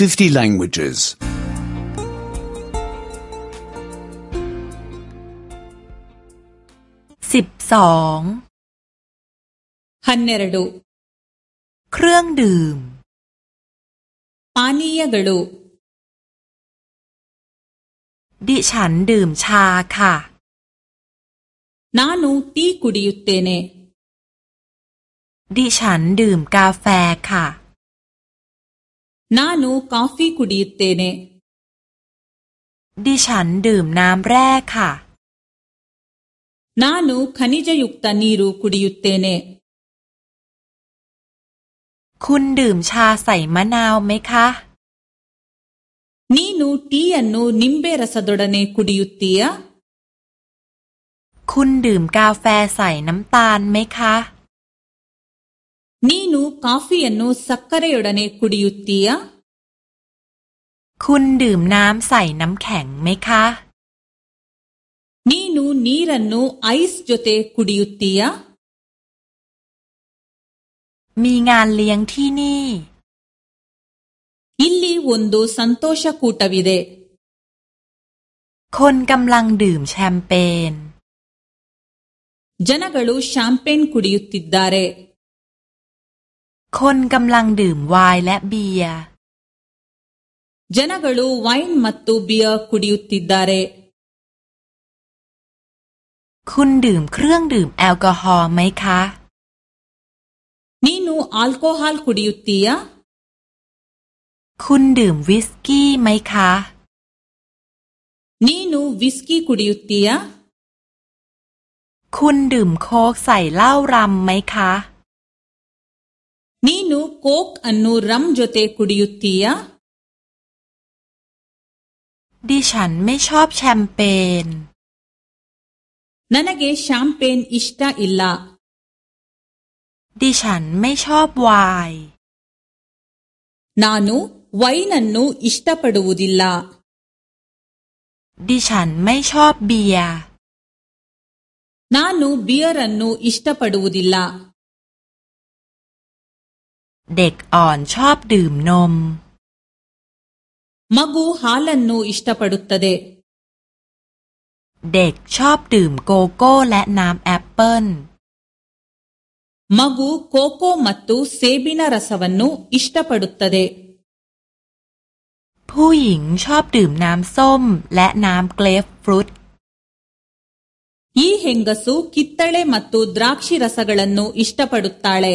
50 languages. สิบสองฮันเนรดูเครื่องดื่มปานียกลูดิฉันดื่มชาค่ะนานูตีกุดิยุตเตเน ดิฉันดื่มกาแฟค่ะน้าหนูกาแฟคุดีเตเน ดิฉันดื่มน้ำแร่ค่ะน้าหนูขนิจยุกตานีรูคุดียุตเตเนคุณดื่มชาใส่มะนาวไหมคะ นี่หนูทีอันหนูนิมเบรสดดเนคุดียุตเตียคุณดื่มกาแฟใส่น้ำตาลไหมคะนೀ ನ ು ಕಾಫಿಯನ್ನು ಸಕ್ಕರೆಯೊಡನೆ อು ಡ ಿ ಯ ು ತ ್ ತ ೀ ಯ คุณดื่มน้ำใส่น้ำแข็งไหมคะนี่นูนีรันนูไอซ์จุเตคุดยุติยมีงานเลี้ยงที่นี่อิลลีวันดูสันโตชคูตาวิเดคนกำลังดื่มแชมเปญจนากลูแชมเปญคุดยุติดดารคนกำลังดื่มไวน์และเบียร์ ಜನಗಳು ವೈನ್ ಮತ್ತು ಬಿಯರ್ ಕುಡಿಯುತ್ತಿದ್ದಾರೆ คุณดื่มเครื่องดื่มแอลกอฮอล์ไหมคะนี่นู ಲ ್ ಕ ೋ ಹ ಾ ಲ ್คุ ಡ ด ಯ ು ತ ต ತ ೀ ಯ คุณดื่มวิสกี้ไหมคะนี่นูಿ ಸ ್ ಕ ಿ ಕ ು ಡ ด ಯ ು ತ ตีೀยคุณดื่มโค้กใส่เหล้ารำไหมคะ ನೀನು ಕೋಕ್ ಅನ್ನು ರಮ್ ಜೊತೆ ಕುಡಿಯುತ್ತೀಯಾ ดิฉันไม่ชอบแชมเปญ ನನಗೆ ಶಾಂಪೇನ್ ಇಷ್ಟ ಇಲ್ಲ ดิฉันไม่ชอบไวน์ ನಾನು ವೈನ್ ಅನ್ನು ಇಷ್ಟಪಡುವುದಿಲ್ಲ ดิฉันไม่ชอบเบียร์ ನಾನು ಬಿಯರ್ ಅನ್ನು ಇಷ್ಟಪಡುವುದಿಲ್ಲ เด็กอ่อนชอบดื่มนม ಮಗು ಹಾಲನ್ನು ಇಷ್ಟಪಡುತ್ತದೆ เด็กชอบดื่มโกโก้และน้ำแอปเปิ้ล ಮಗು ಕೋಕೋ ಮತ್ತು ಸೇಬಿನ ರಸವನ್ನು ಇಷ್ಟಪಡುತ್ತದೆ ಈ ಹೆಂಗಸು ಕಿತ್ತಳೆ ಮತ್ತು ದ್ರಾಕ್ಷಿ ರಸಗಳನ್ನು ಇಷ್ಟಪಡುತ್ತಾಳೆ